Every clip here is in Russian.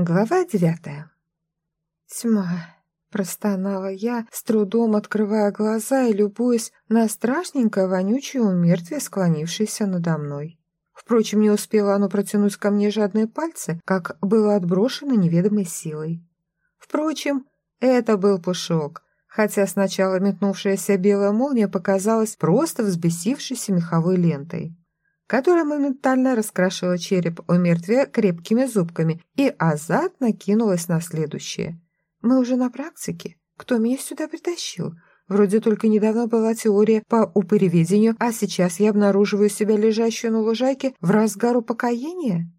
Глава девятая. «Тьма!» — простонала я, с трудом открывая глаза и любуясь на страшненькое вонючее умертвие, склонившееся надо мной. Впрочем, не успело оно протянуть ко мне жадные пальцы, как было отброшено неведомой силой. Впрочем, это был пушок, хотя сначала метнувшаяся белая молния показалась просто взбесившейся меховой лентой которая моментально раскрашивала череп у мертвия крепкими зубками и азартно кинулась на следующее. «Мы уже на практике. Кто меня сюда притащил? Вроде только недавно была теория по упыреведению, а сейчас я обнаруживаю себя лежащую на лужайке в разгар упокоения?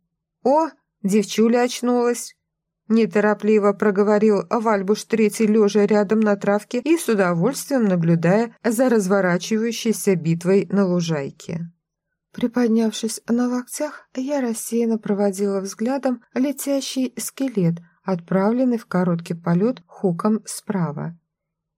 О, девчуля очнулась!» Неторопливо проговорил Вальбуш третий, лежа рядом на травке и с удовольствием наблюдая за разворачивающейся битвой на лужайке. Приподнявшись на локтях, я рассеянно проводила взглядом летящий скелет, отправленный в короткий полет хуком справа.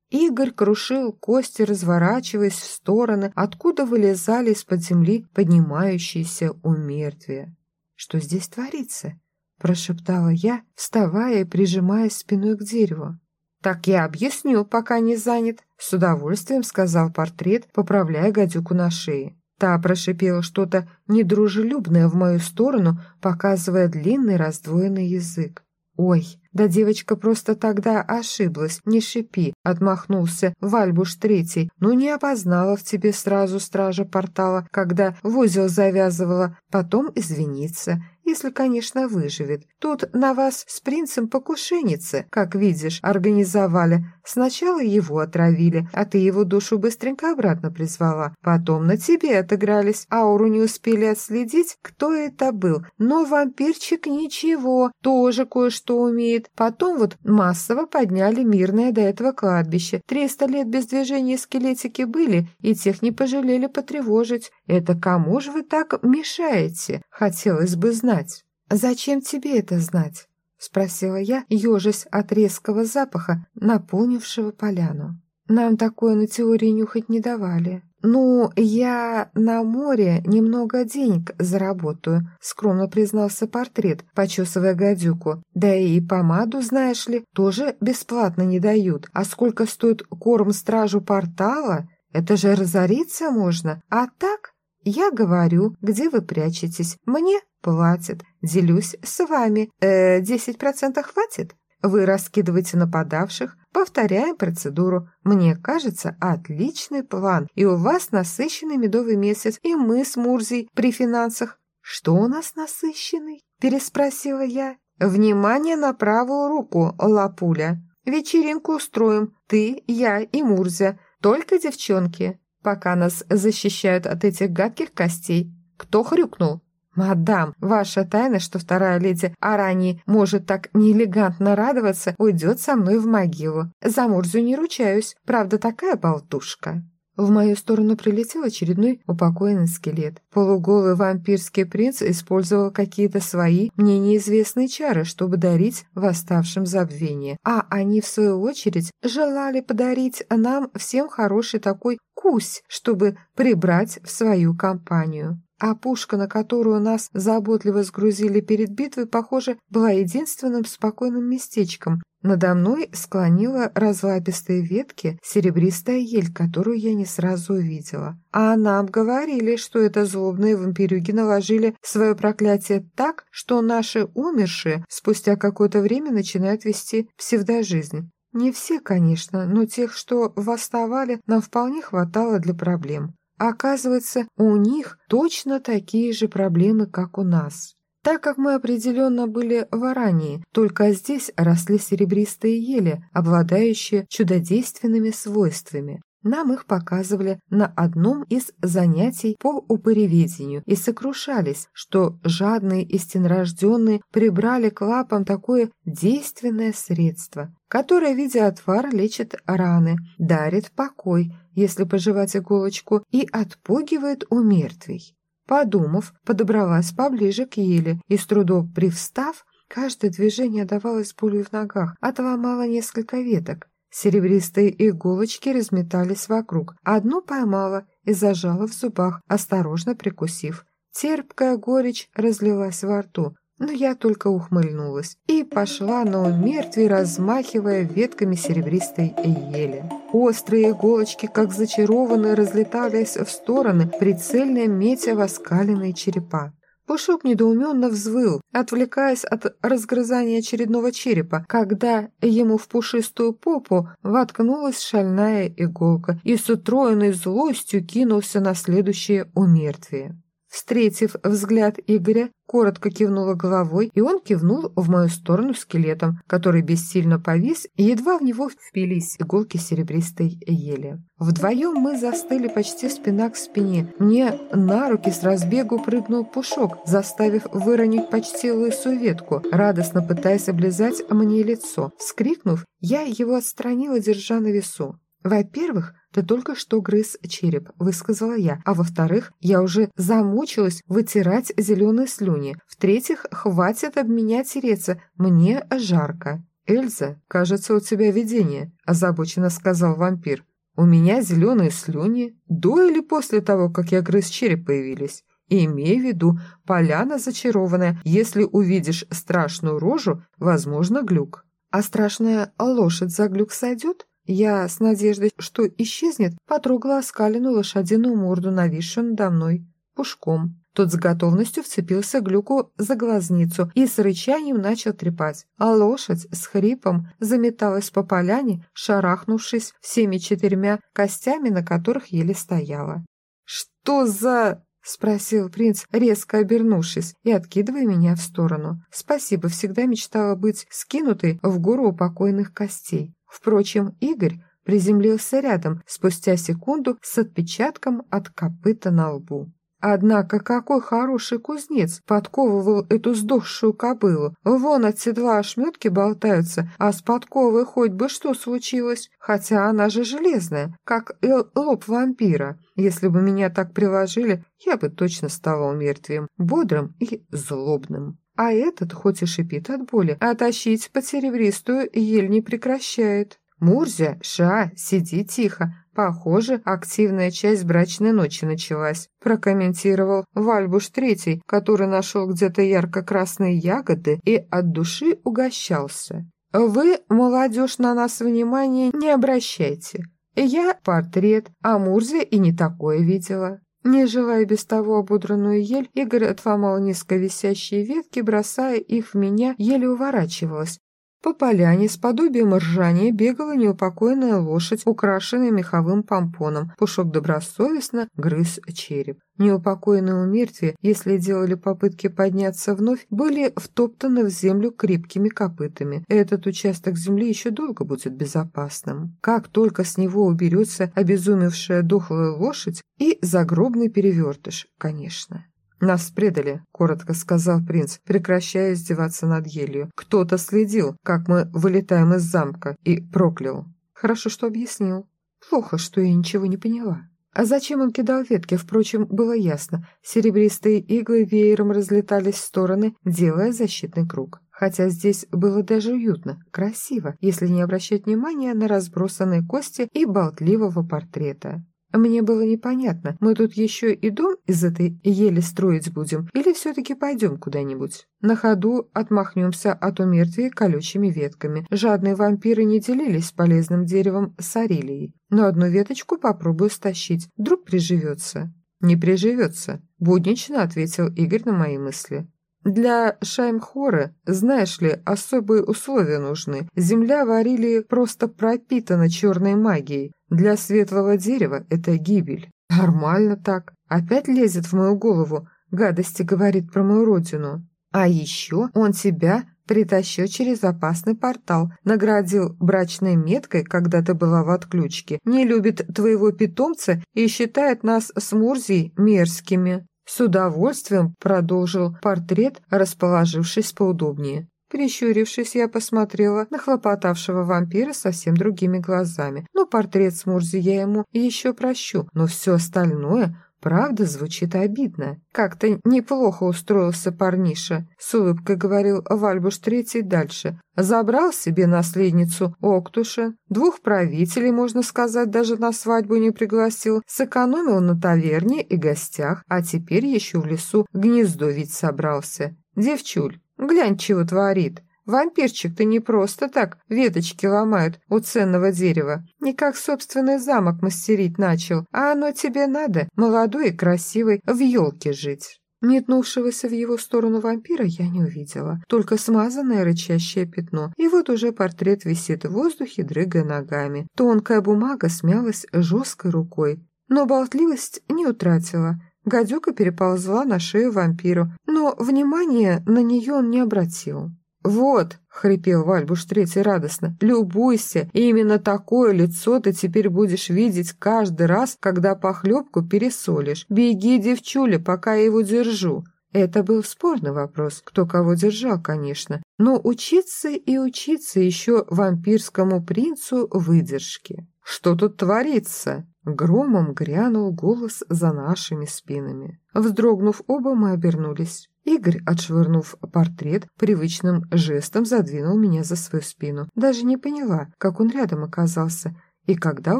Игорь крушил кости, разворачиваясь в стороны, откуда вылезали из-под земли поднимающиеся умертвия. «Что здесь творится?» – прошептала я, вставая и прижимаясь спиной к дереву. «Так я объясню, пока не занят», – с удовольствием сказал портрет, поправляя гадюку на шее. Та прошипела что-то недружелюбное в мою сторону, показывая длинный раздвоенный язык. «Ой, да девочка просто тогда ошиблась, не шипи», — отмахнулся Вальбуш Третий. «Ну не опознала в тебе сразу стража портала, когда в узел завязывала, потом извиниться если, конечно, выживет. Тут на вас с принцем покушенницы, как видишь, организовали. Сначала его отравили, а ты его душу быстренько обратно призвала. Потом на тебе отыгрались, ауру не успели отследить, кто это был. Но вампирчик ничего, тоже кое-что умеет. Потом вот массово подняли мирное до этого кладбище. Триста лет без движения скелетики были, и тех не пожалели потревожить. Это кому же вы так мешаете? Хотелось бы знать. Зачем тебе это знать? Спросила я, ежась от резкого запаха, наполнившего поляну. Нам такое на теории нюхать не давали. «Ну, я на море немного денег заработаю», — скромно признался портрет, почесывая гадюку. «Да и помаду, знаешь ли, тоже бесплатно не дают. А сколько стоит корм стражу портала? Это же разориться можно. А так я говорю, где вы прячетесь. Мне платят. Делюсь с вами. Э, 10% хватит? Вы раскидываете нападавших. Повторяем процедуру. Мне кажется, отличный план. И у вас насыщенный медовый месяц, и мы с Мурзей при финансах. Что у нас насыщенный? Переспросила я. Внимание на правую руку, лапуля. Вечеринку устроим. Ты, я и Мурзя. Только девчонки пока нас защищают от этих гадких костей. Кто хрюкнул? «Мадам, ваша тайна, что вторая леди Арани может так неэлегантно радоваться, уйдет со мной в могилу. За Мурзу не ручаюсь, правда такая болтушка». В мою сторону прилетел очередной упокоенный скелет. Полуголый вампирский принц использовал какие-то свои, мне неизвестные чары, чтобы дарить восставшим забвение. А они, в свою очередь, желали подарить нам всем хороший такой кусь, чтобы прибрать в свою компанию. А пушка, на которую нас заботливо сгрузили перед битвой, похоже, была единственным спокойным местечком, надо мной склонила разлапистые ветки серебристая ель, которую я не сразу увидела. А нам говорили, что это злобные вампирюги наложили свое проклятие так, что наши умершие спустя какое-то время начинают вести псевдожизнь. Не все, конечно, но тех, что восставали, нам вполне хватало для проблем. Оказывается, у них точно такие же проблемы, как у нас. Так как мы определенно были в Арании, только здесь росли серебристые ели, обладающие чудодейственными свойствами. Нам их показывали на одном из занятий по упыреведению и сокрушались, что жадные истинорожденные прибрали к лапам такое действенное средство, которое, видя отвар, лечит раны, дарит покой, если пожевать иголочку, и отпугивает у мертвей. Подумав, подобралась поближе к еле и, с трудом привстав, каждое движение давалось болью в ногах, отломала несколько веток. Серебристые иголочки разметались вокруг. Одну поймала и зажала в зубах, осторожно прикусив. Терпкая горечь разлилась во рту. Но я только ухмыльнулась и пошла на умертвие, размахивая ветками серебристой ели. Острые иголочки, как зачарованные, разлетались в стороны, прицельно метя в оскаленные черепа. Пушок недоуменно взвыл, отвлекаясь от разгрызания очередного черепа, когда ему в пушистую попу воткнулась шальная иголка и с утроенной злостью кинулся на следующее умертвие. Встретив взгляд Игоря, коротко кивнула головой, и он кивнул в мою сторону скелетом, который бессильно повис, и едва в него впились иголки серебристой ели. Вдвоем мы застыли почти спина к спине. Мне на руки с разбегу прыгнул пушок, заставив выронить почти лысую ветку, радостно пытаясь облизать мне лицо. Вскрикнув, я его отстранила, держа на весу. Во-первых, ты только что грыз череп», — высказала я. «А во-вторых, я уже замучилась вытирать зеленые слюни. В-третьих, хватит об меня тереться, мне жарко». «Эльза, кажется, у тебя видение», — озабоченно сказал вампир. «У меня зеленые слюни до или после того, как я грыз череп появились. И имей в виду, поляна зачарованная. Если увидишь страшную рожу, возможно, глюк». «А страшная лошадь за глюк сойдет?» Я, с надеждой, что исчезнет, потрогала оскаленную лошадиную морду, нависшую надо мной, пушком. Тот с готовностью вцепился Глюку за глазницу и с рычанием начал трепать, а лошадь с хрипом заметалась по поляне, шарахнувшись всеми четырьмя костями, на которых еле стояла. «Что за...» — спросил принц, резко обернувшись и откидывая меня в сторону. «Спасибо, всегда мечтала быть скинутой в гору упокойных костей. Впрочем, Игорь приземлился рядом спустя секунду с отпечатком от копыта на лбу. Однако какой хороший кузнец подковывал эту сдохшую кобылу. Вон от седла ошметки болтаются, а с подковой хоть бы что случилось. Хотя она же железная, как лоб вампира. Если бы меня так приложили, я бы точно стала умертвием, бодрым и злобным. А этот, хоть и шипит от боли, а тащить под серебристую ель не прекращает. Мурзя, ша, сиди тихо. Похоже, активная часть брачной ночи началась, прокомментировал Вальбуш Третий, который нашел где-то ярко-красные ягоды и от души угощался. Вы, молодежь, на нас внимания не обращайте. Я портрет, а Мурзя и не такое видела. Не желая без того ободранную ель, Игорь отломал низко висящие ветки, бросая их в меня, еле уворачивалась. По поляне с подобием ржания бегала неупокоенная лошадь, украшенная меховым помпоном. Пушок добросовестно грыз череп. Неупокоенные умертвия, если делали попытки подняться вновь, были втоптаны в землю крепкими копытами. Этот участок земли еще долго будет безопасным. Как только с него уберется обезумевшая дохлая лошадь и загробный перевертыш, конечно. «Нас предали», — коротко сказал принц, прекращая издеваться над елью. «Кто-то следил, как мы вылетаем из замка, и проклял». «Хорошо, что объяснил. Плохо, что я ничего не поняла». А зачем он кидал ветки, впрочем, было ясно. Серебристые иглы веером разлетались в стороны, делая защитный круг. Хотя здесь было даже уютно, красиво, если не обращать внимания на разбросанные кости и болтливого портрета. Мне было непонятно, мы тут еще и дом из этой ели строить будем, или все-таки пойдем куда-нибудь? На ходу отмахнемся от умертвия колючими ветками. Жадные вампиры не делились полезным деревом с арилией. Но одну веточку попробую стащить, вдруг приживется. «Не приживется», — буднично ответил Игорь на мои мысли. Для Шаймхора, знаешь ли, особые условия нужны. Земля в Арилии просто пропитана черной магией. Для светлого дерева это гибель. Нормально так. Опять лезет в мою голову. Гадости говорит про мою родину. А еще он тебя притащил через опасный портал, наградил брачной меткой, когда ты была в отключке, не любит твоего питомца и считает нас с Мурзией мерзкими. С удовольствием продолжил портрет, расположившись поудобнее. Прищурившись, я посмотрела на хлопотавшего вампира совсем другими глазами. Ну, портрет с Мурзи я ему еще прощу, но все остальное Правда, звучит обидно. Как-то неплохо устроился парниша, с улыбкой говорил Вальбуш Третий дальше. Забрал себе наследницу Октуша, двух правителей, можно сказать, даже на свадьбу не пригласил, сэкономил на таверне и гостях, а теперь еще в лесу гнездо ведь собрался. Девчуль, Глянь, чего творит. Вампирчик-то не просто так веточки ломают у ценного дерева. Не как собственный замок мастерить начал, а оно тебе надо, молодой и красивый, в елке жить. Метнувшегося в его сторону вампира я не увидела, только смазанное рычащее пятно, и вот уже портрет висит в воздухе, дрыгая ногами. Тонкая бумага смялась жесткой рукой, но болтливость не утратила. Гадюка переползла на шею вампиру, но внимания на нее он не обратил. «Вот», — хрипел Вальбуш Третий радостно, — «любуйся, именно такое лицо ты теперь будешь видеть каждый раз, когда похлебку пересолишь. Беги, девчуля, пока я его держу». Это был спорный вопрос, кто кого держал, конечно, но учиться и учиться еще вампирскому принцу выдержки. «Что тут творится?» Громом грянул голос за нашими спинами. Вздрогнув оба, мы обернулись. Игорь, отшвырнув портрет, привычным жестом задвинул меня за свою спину. Даже не поняла, как он рядом оказался и когда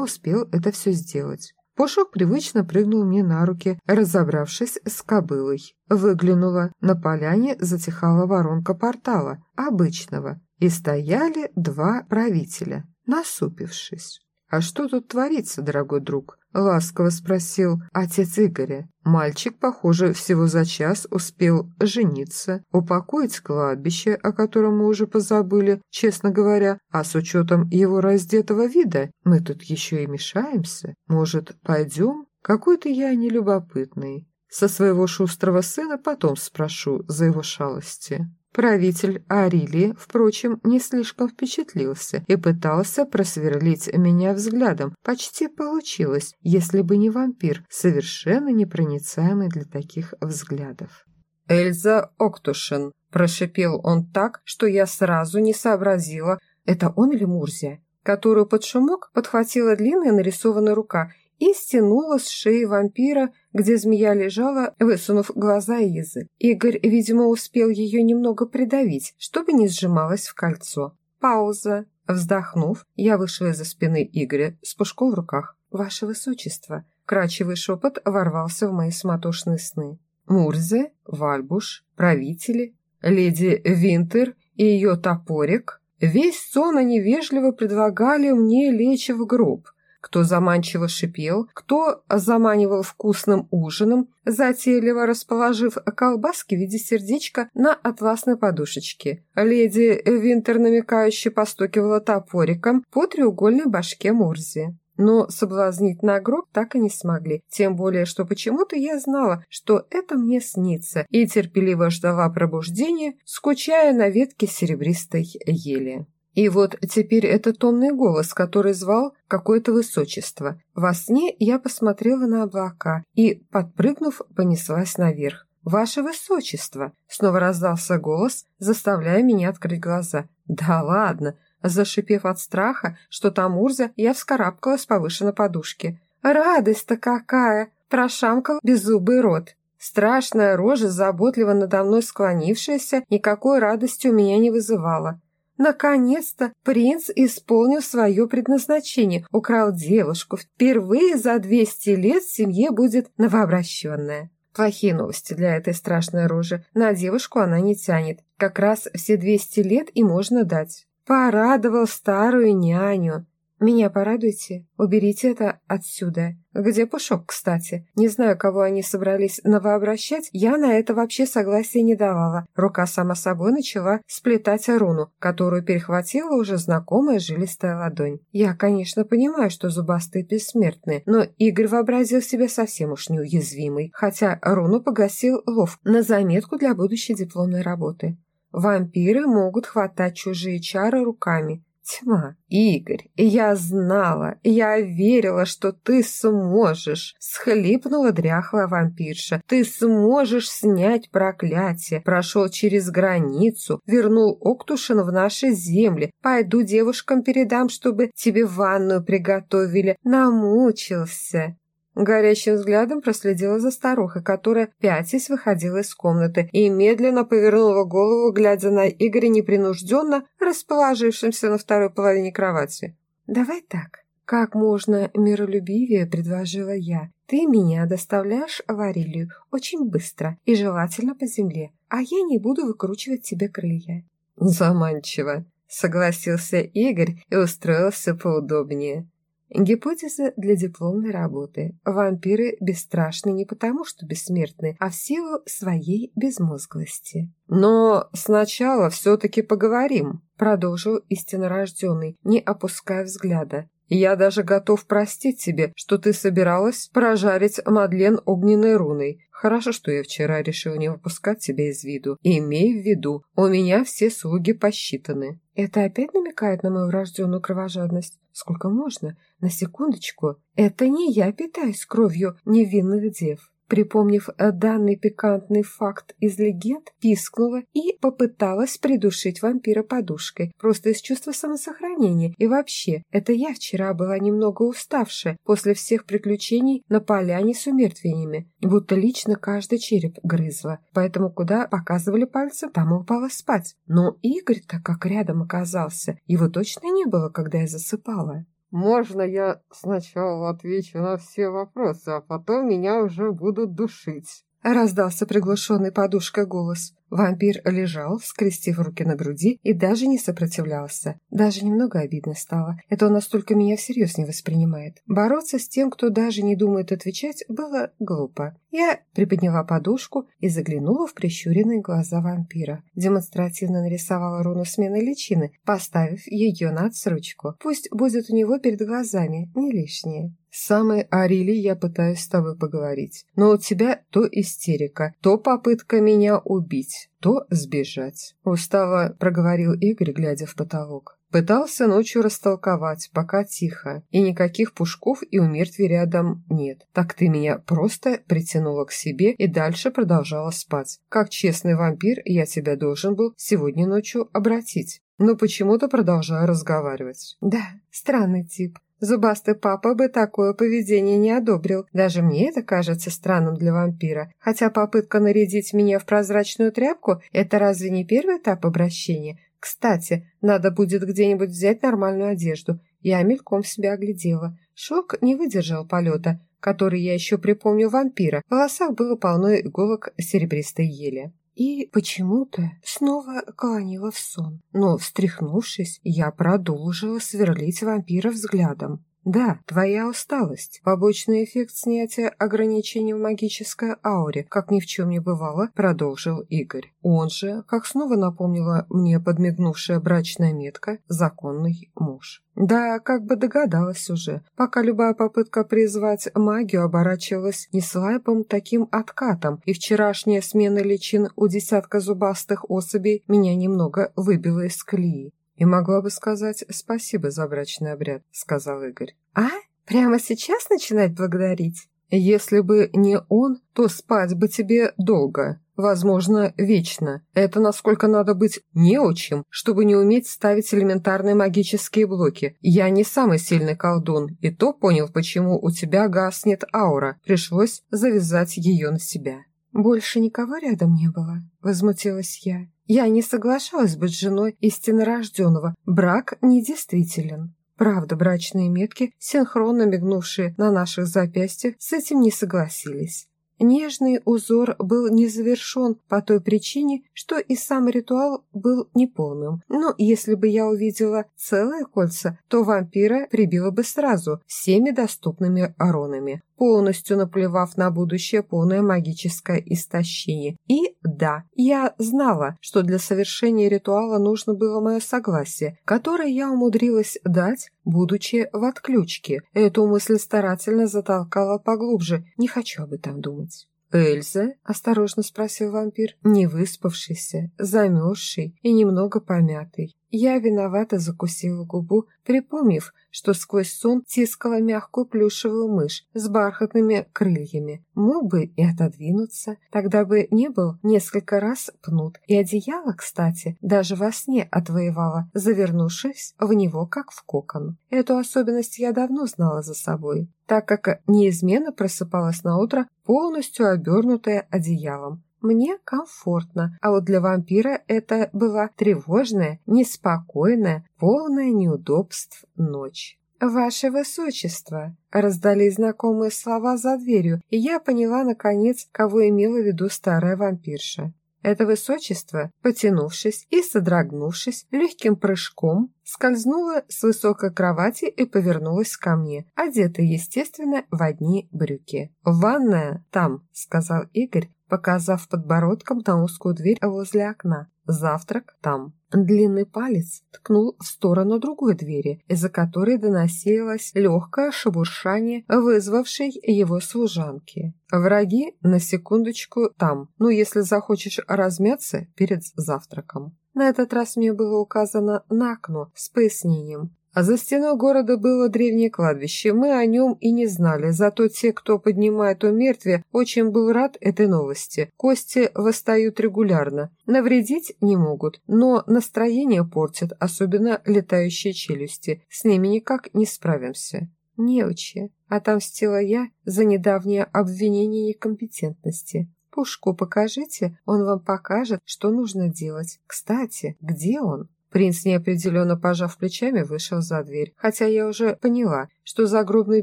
успел это все сделать. Пушок привычно прыгнул мне на руки, разобравшись с кобылой. Выглянула. На поляне затихала воронка портала, обычного, и стояли два правителя, насупившись. «А что тут творится, дорогой друг?» — ласково спросил отец Игоря. Мальчик, похоже, всего за час успел жениться, упокоить кладбище, о котором мы уже позабыли, честно говоря, а с учетом его раздетого вида мы тут еще и мешаемся. Может, пойдем? Какой-то я нелюбопытный. Со своего шустрого сына потом спрошу за его шалости. Правитель Арилии, впрочем, не слишком впечатлился и пытался просверлить меня взглядом. Почти получилось, если бы не вампир, совершенно непроницаемый для таких взглядов. «Эльза Октушин», – прошипел он так, что я сразу не сообразила, это он или Мурзия, которую под шумок подхватила длинная нарисованная рука и стянула с шеи вампира, где змея лежала, высунув глаза и язык. Игорь, видимо, успел ее немного придавить, чтобы не сжималась в кольцо. Пауза. Вздохнув, я вышла из-за спины Игоря с пушком в руках. «Ваше Высочество!» Крачевый шепот ворвался в мои суматошные сны. Мурзе, Вальбуш, правители, леди Винтер и ее топорик. Весь сон они вежливо предлагали мне лечь в гроб – кто заманчиво шипел, кто заманивал вкусным ужином, затейливо расположив колбаски в виде сердечка на атласной подушечке. Леди Винтер намекающе постукивала топориком по треугольной башке Мурзи. Но соблазнить на гроб так и не смогли, тем более, что почему-то я знала, что это мне снится, и терпеливо ждала пробуждения, скучая на ветке серебристой ели. И вот теперь это томный голос, который звал какое-то высочество. Во сне я посмотрела на облака и, подпрыгнув, понеслась наверх. «Ваше высочество!» — снова раздался голос, заставляя меня открыть глаза. «Да ладно!» Зашипев от страха, что там Урза, я вскарабкалась с повышенной подушки. «Радость-то какая!» — прошамкал беззубый рот. Страшная рожа, заботливо надо мной склонившаяся, никакой радости у меня не вызывала. Наконец-то принц исполнил свое предназначение, украл девушку. Впервые за 200 лет в семье будет новообращенная. Плохие новости для этой страшной рожи. На девушку она не тянет. Как раз все 200 лет и можно дать. Порадовал старую няню. «Меня порадуйте, уберите это отсюда. Где Пушок, кстати? Не знаю, кого они собрались новообращать, я на это вообще согласия не давала. Рука сама собой начала сплетать руну, которую перехватила уже знакомая жилистая ладонь. Я, конечно, понимаю, что зубастые бессмертные, но Игорь вообразил себя совсем уж неуязвимый, хотя руну погасил лов на заметку для будущей дипломной работы. Вампиры могут хватать чужие чары руками, Тьма. Игорь, я знала, я верила, что ты сможешь. Схлипнула дряхлая вампирша. Ты сможешь снять проклятие. Прошел через границу, вернул Октушин в наши земли. Пойду девушкам передам, чтобы тебе ванную приготовили. Намучился. Горящим взглядом проследила за старухой, которая, пятясь, выходила из комнаты и медленно повернула голову, глядя на Игоря непринужденно, расположившимся на второй половине кровати. «Давай так. Как можно миролюбивее предложила я. Ты меня доставляешь в Арилию очень быстро и желательно по земле, а я не буду выкручивать тебе крылья. Заманчиво, согласился Игорь и устроился поудобнее. Гипотеза для дипломной работы. Вампиры бесстрашны не потому, что бессмертны, а в силу своей безмозглости. «Но сначала все-таки поговорим», — продолжил истиннорожденный, не опуская взгляда. Я даже готов простить тебе, что ты собиралась прожарить Мадлен огненной руной. Хорошо, что я вчера решил не выпускать тебя из виду. И имей в виду, у меня все слуги посчитаны». «Это опять намекает на мою врожденную кровожадность? Сколько можно? На секундочку. Это не я питаюсь кровью невинных дев». Припомнив э, данный пикантный факт из легенд, пискнула и попыталась придушить вампира подушкой, просто из чувства самосохранения. И вообще, это я вчера была немного уставшая после всех приключений на поляне с умертвениями, будто лично каждый череп грызла, поэтому куда показывали пальцем, там и упала спать. Но Игорь-то как рядом оказался, его точно не было, когда я засыпала. Можно я сначала отвечу на все вопросы, а потом меня уже будут душить?» Раздался приглушенный подушкой голос. Вампир лежал, скрестив руки на груди, и даже не сопротивлялся. Даже немного обидно стало. Это он настолько меня всерьез не воспринимает. Бороться с тем, кто даже не думает отвечать, было глупо. Я приподняла подушку и заглянула в прищуренные глаза вампира. Демонстративно нарисовала руну смены личины, поставив ее на отсрочку. Пусть будет у него перед глазами, не лишнее. С самой Арили я пытаюсь с тобой поговорить, но у тебя то истерика, то попытка меня убить, то сбежать. Устало проговорил Игорь, глядя в потолок. Пытался ночью растолковать, пока тихо, и никаких пушков и у мертвей рядом нет. Так ты меня просто притянула к себе и дальше продолжала спать. Как честный вампир я тебя должен был сегодня ночью обратить. Но почему-то продолжаю разговаривать. Да, странный тип. Зубастый папа бы такое поведение не одобрил. Даже мне это кажется странным для вампира. Хотя попытка нарядить меня в прозрачную тряпку – это разве не первый этап обращения? Кстати, надо будет где-нибудь взять нормальную одежду. Я мельком себя оглядела. Шелк не выдержал полета, который я еще припомню вампира. В волосах было полно иголок серебристой ели и почему-то снова клонила в сон. Но, встряхнувшись, я продолжила сверлить вампира взглядом. «Да, твоя усталость. Побочный эффект снятия ограничений в магической ауре, как ни в чем не бывало», — продолжил Игорь. Он же, как снова напомнила мне подмигнувшая брачная метка, законный муж. Да, как бы догадалась уже, пока любая попытка призвать магию оборачивалась не слайпом таким откатом, и вчерашняя смена личин у десятка зубастых особей меня немного выбила из колеи. «И могла бы сказать спасибо за брачный обряд», — сказал Игорь. «А? Прямо сейчас начинать благодарить?» «Если бы не он, то спать бы тебе долго, возможно, вечно. Это насколько надо быть неучим, чтобы не уметь ставить элементарные магические блоки. Я не самый сильный колдун, и то понял, почему у тебя гаснет аура. Пришлось завязать ее на себя». «Больше никого рядом не было?» — возмутилась я. Я не соглашалась быть женой истиннорожденного. Брак недействителен. Правда, брачные метки, синхронно мигнувшие на наших запястьях, с этим не согласились. Нежный узор был не завершен по той причине, что и сам ритуал был неполным. Но если бы я увидела целые кольца, то вампира прибила бы сразу всеми доступными аронами полностью наплевав на будущее полное магическое истощение. И да, я знала, что для совершения ритуала нужно было мое согласие, которое я умудрилась дать, будучи в отключке. Эту мысль старательно затолкала поглубже, не хочу об этом думать. «Эльза?» – осторожно спросил вампир, не выспавшийся, замерзший и немного помятый. Я виновато закусила губу, припомнив, что сквозь сон тискала мягкую плюшевую мышь с бархатными крыльями. Мог бы и отодвинуться, тогда бы не был несколько раз пнут. И одеяло, кстати, даже во сне отвоевала, завернувшись в него как в кокон. Эту особенность я давно знала за собой, так как неизменно просыпалась на утро полностью обернутая одеялом. Мне комфортно, а вот для вампира это была тревожная, неспокойная, полная неудобств ночь. «Ваше Высочество!» Раздались знакомые слова за дверью, и я поняла, наконец, кого имела в виду старая вампирша. Это высочество, потянувшись и содрогнувшись, легким прыжком скользнуло с высокой кровати и повернулось ко мне, одетая, естественно, в одни брюки. «Ванная там», — сказал Игорь, показав подбородком на узкую дверь возле окна. «Завтрак там». Длинный палец ткнул в сторону другой двери, из-за которой доносилось легкое шебуршание, вызвавшей его служанки. «Враги, на секундочку, там, ну, если захочешь размяться перед завтраком». На этот раз мне было указано на окно с пояснением. А за стеной города было древнее кладбище. Мы о нем и не знали, зато те, кто поднимает умертвие, очень был рад этой новости. Кости восстают регулярно. Навредить не могут, но настроение портят, особенно летающие челюсти. С ними никак не справимся. Неучи, отомстила я за недавнее обвинение некомпетентности. Пушку покажите, он вам покажет, что нужно делать. Кстати, где он? Принц, неопределенно пожав плечами, вышел за дверь, хотя я уже поняла, что загробный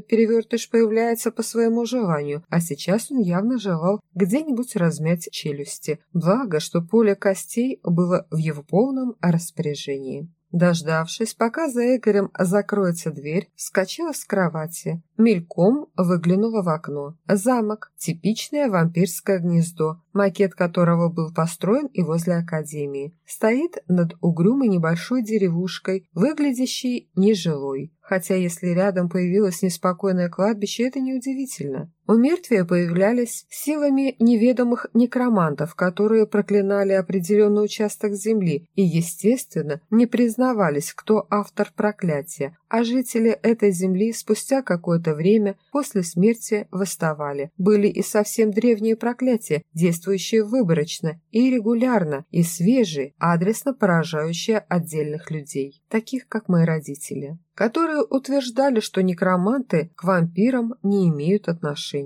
перевертыш появляется по своему желанию, а сейчас он явно желал где-нибудь размять челюсти. Благо, что поле костей было в его полном распоряжении. Дождавшись, пока за Игорем закроется дверь, вскочила с кровати, мельком выглянула в окно. Замок, типичное вампирское гнездо, макет которого был построен и возле академии, стоит над угрюмой небольшой деревушкой, выглядящей нежилой хотя если рядом появилось неспокойное кладбище, это неудивительно. У мертвия появлялись силами неведомых некромантов, которые проклинали определенный участок земли и, естественно, не признавались, кто автор проклятия, а жители этой земли спустя какое-то время после смерти восставали. Были и совсем древние проклятия, действующие выборочно и регулярно, и свежие, адресно поражающие отдельных людей, таких как мои родители которые утверждали, что некроманты к вампирам не имеют отношения.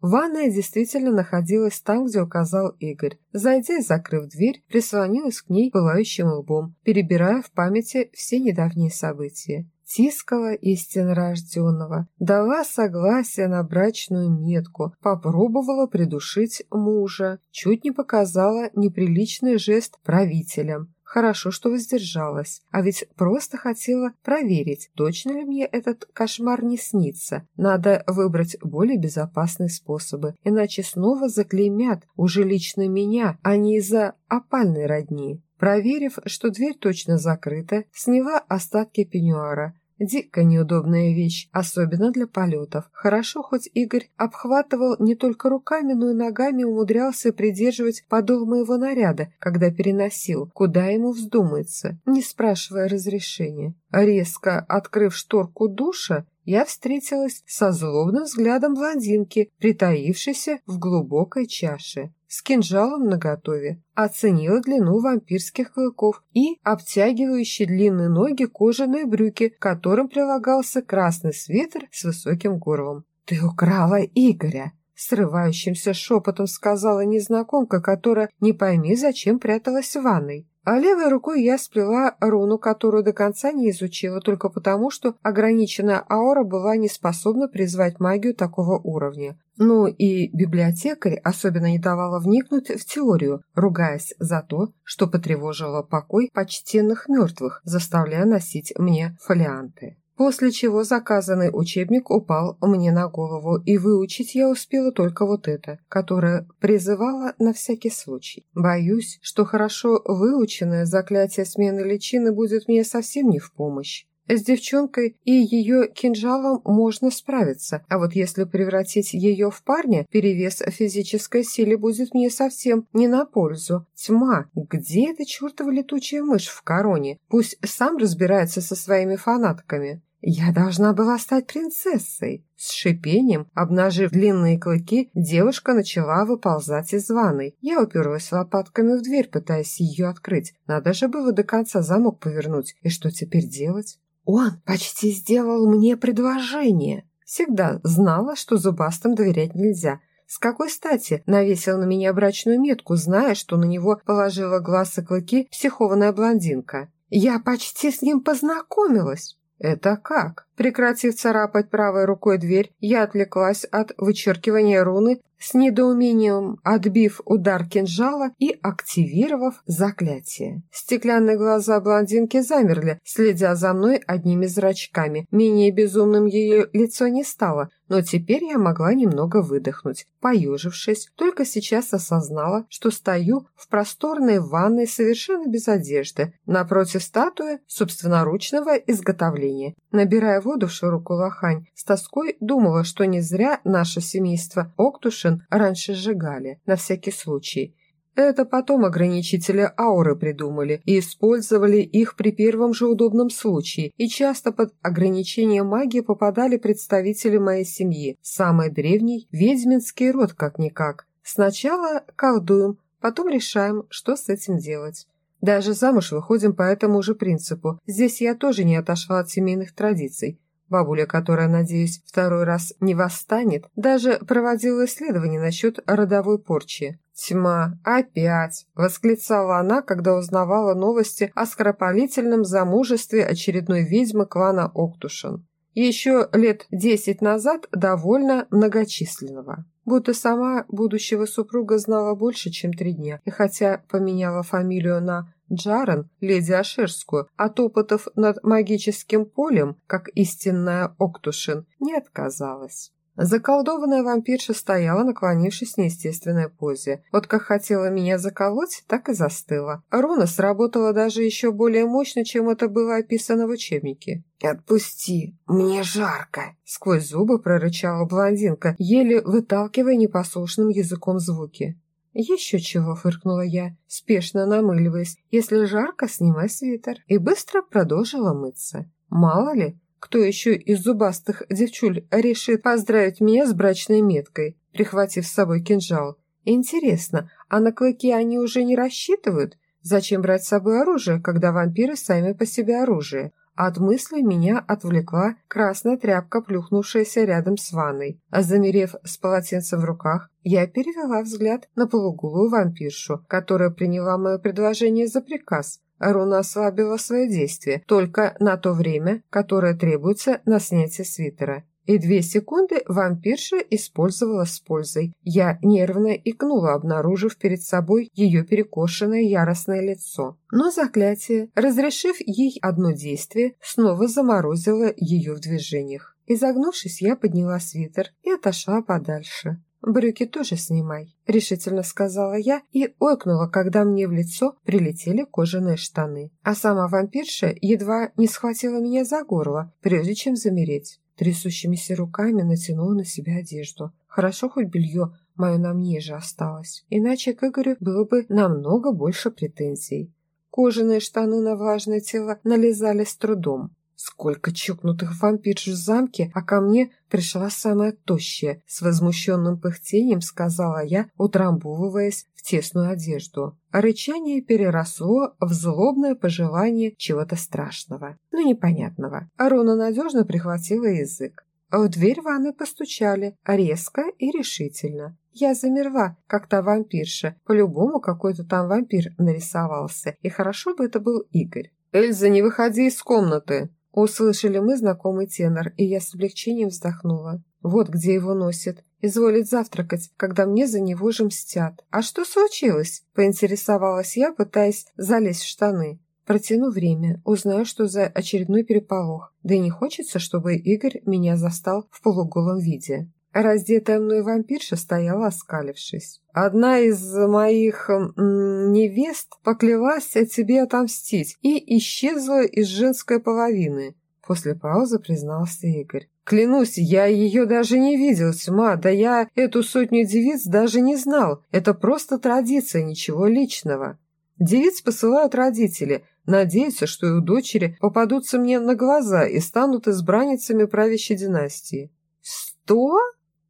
Ванная действительно находилась там, где указал Игорь. Зайдя и закрыв дверь, прислонилась к ней пылающим лбом, перебирая в памяти все недавние события. Тискала истинно рожденного, дала согласие на брачную метку, попробовала придушить мужа, чуть не показала неприличный жест правителям, Хорошо, что воздержалась, а ведь просто хотела проверить, точно ли мне этот кошмар не снится. Надо выбрать более безопасные способы, иначе снова заклеймят уже лично меня, а не из-за опальной родни. Проверив, что дверь точно закрыта, сняла остатки пеньюара, Дико неудобная вещь, особенно для полетов. Хорошо, хоть Игорь обхватывал не только руками, но и ногами умудрялся придерживать подол моего наряда, когда переносил, куда ему вздумается, не спрашивая разрешения. Резко открыв шторку душа, я встретилась со злобным взглядом блондинки, притаившейся в глубокой чаше с кинжалом наготове, оценила длину вампирских клыков и обтягивающие длинные ноги кожаные брюки, к которым прилагался красный свитер с высоким горлом. «Ты украла Игоря!» Срывающимся шепотом сказала незнакомка, которая не пойми зачем пряталась в ванной. А левой рукой я сплела руну, которую до конца не изучила, только потому, что ограниченная аура была не способна призвать магию такого уровня. Ну и библиотекарь особенно не давала вникнуть в теорию, ругаясь за то, что потревожило покой почтенных мертвых, заставляя носить мне фолианты. После чего заказанный учебник упал мне на голову, и выучить я успела только вот это, которое призывало на всякий случай. Боюсь, что хорошо выученное заклятие смены личины будет мне совсем не в помощь. С девчонкой и ее кинжалом можно справиться, а вот если превратить ее в парня, перевес физической силе будет мне совсем не на пользу. Тьма, где эта чертова летучая мышь в короне? Пусть сам разбирается со своими фанатками. Я должна была стать принцессой. С шипением, обнажив длинные клыки, девушка начала выползать из ванной. Я уперлась лопатками в дверь, пытаясь ее открыть. Надо же было до конца замок повернуть. И что теперь делать? Он почти сделал мне предложение. Всегда знала, что зубастым доверять нельзя. С какой стати навесил на меня брачную метку, зная, что на него положила глаз и клыки психованная блондинка? Я почти с ним познакомилась. «Это как?» Прекратив царапать правой рукой дверь, я отвлеклась от вычеркивания руны с недоумением отбив удар кинжала и активировав заклятие. Стеклянные глаза блондинки замерли, следя за мной одними зрачками. Менее безумным ее лицо не стало, но теперь я могла немного выдохнуть. Поежившись, только сейчас осознала, что стою в просторной ванной совершенно без одежды, напротив статуи собственноручного изготовления. Набирая воду в широкую лохань, с тоской думала, что не зря наше семейство Октуши Оушен раньше сжигали, на всякий случай. Это потом ограничители ауры придумали и использовали их при первом же удобном случае, и часто под ограничение магии попадали представители моей семьи, самый древний ведьминский род как-никак. Сначала колдуем, потом решаем, что с этим делать. Даже замуж выходим по этому же принципу. Здесь я тоже не отошла от семейных традиций. Бабуля, которая, надеюсь, второй раз не восстанет, даже проводила исследование насчет родовой порчи. «Тьма! Опять!» – восклицала она, когда узнавала новости о скоропалительном замужестве очередной ведьмы клана Октушин. Еще лет десять назад довольно многочисленного. Будто сама будущего супруга знала больше, чем три дня, и хотя поменяла фамилию на Джарен, леди Ашерскую, от опытов над магическим полем, как истинная Октушин, не отказалась. Заколдованная вампирша стояла, наклонившись в неестественной позе. Вот как хотела меня заколоть, так и застыла. Руна сработала даже еще более мощно, чем это было описано в учебнике. «Отпусти, мне жарко!» Сквозь зубы прорычала блондинка, еле выталкивая непослушным языком звуки. «Еще чего», — фыркнула я, спешно намыливаясь. «Если жарко, снимай свитер». И быстро продолжила мыться. Мало ли, кто еще из зубастых девчуль решит поздравить меня с брачной меткой, прихватив с собой кинжал. Интересно, а на клыки они уже не рассчитывают? Зачем брать с собой оружие, когда вампиры сами по себе оружие? От мысли меня отвлекла красная тряпка, плюхнувшаяся рядом с ванной. А замерев с полотенцем в руках, я перевела взгляд на полуголую вампиршу, которая приняла мое предложение за приказ. Руна ослабила свое действие только на то время, которое требуется на снятие свитера и две секунды вампирша использовала с пользой. Я нервно икнула, обнаружив перед собой ее перекошенное яростное лицо. Но заклятие, разрешив ей одно действие, снова заморозило ее в движениях. Изогнувшись, я подняла свитер и отошла подальше. «Брюки тоже снимай», — решительно сказала я и ойкнула, когда мне в лицо прилетели кожаные штаны. А сама вампирша едва не схватила меня за горло, прежде чем замереть. Трясущимися руками натянула на себя одежду. Хорошо хоть белье мое на мне же осталось. Иначе к Игорю было бы намного больше претензий. Кожаные штаны на влажное тело налезали с трудом. Сколько чокнутых вампирш в замке, а ко мне пришла самая тощая. С возмущенным пыхтением сказала я, утрамбовываясь в тесную одежду. Рычание переросло в злобное пожелание чего-то страшного, но непонятного. Арона надежно прихватила язык. В дверь ванны постучали, резко и решительно. Я замерла, как та вампирша. По-любому какой-то там вампир нарисовался, и хорошо бы это был Игорь. «Эльза, не выходи из комнаты!» Услышали мы знакомый тенор, и я с облегчением вздохнула. Вот где его носит. Изволит завтракать, когда мне за него же мстят. А что случилось? Поинтересовалась я, пытаясь залезть в штаны. Протяну время, узнаю, что за очередной переполох. Да и не хочется, чтобы Игорь меня застал в полуголом виде. Раздетая мной вампирша стояла, оскалившись. «Одна из моих невест поклялась тебе отомстить и исчезла из женской половины», после паузы признался Игорь. «Клянусь, я ее даже не видел, тьма, да я эту сотню девиц даже не знал. Это просто традиция, ничего личного. Девиц посылают родители, надеются, что их дочери попадутся мне на глаза и станут избранницами правящей династии». «Что?»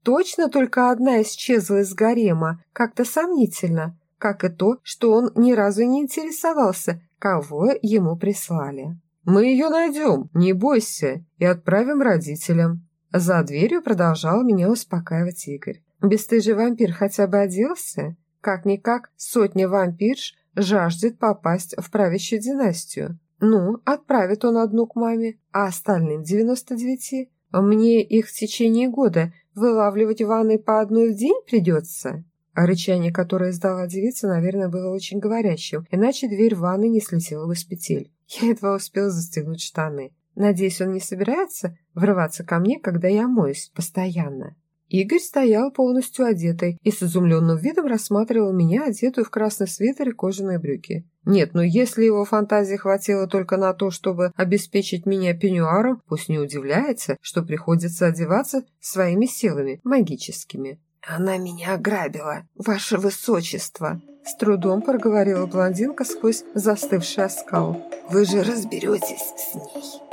Точно только одна исчезла из гарема, как-то сомнительно, как и то, что он ни разу не интересовался, кого ему прислали. «Мы ее найдем, не бойся, и отправим родителям». За дверью продолжал меня успокаивать Игорь. Бестыжий вампир хотя бы оделся? Как-никак сотня вампирш жаждет попасть в правящую династию. Ну, отправит он одну к маме, а остальным девяносто девяти? Мне их в течение года вылавливать ванной по одной в день придется?» А рычание, которое издала девица, наверное, было очень говорящим, иначе дверь ванны не слетела бы с петель. Я едва успела застегнуть штаны. Надеюсь, он не собирается врываться ко мне, когда я моюсь постоянно. Игорь стоял полностью одетый и с изумленным видом рассматривал меня, одетую в красный свитер и кожаные брюки. Нет, но если его фантазии хватило только на то, чтобы обеспечить меня пеньюаром, пусть не удивляется, что приходится одеваться своими силами, магическими. «Она меня ограбила, ваше высочество!» С трудом проговорила блондинка сквозь застывший оскал. «Вы же разберетесь с ней!»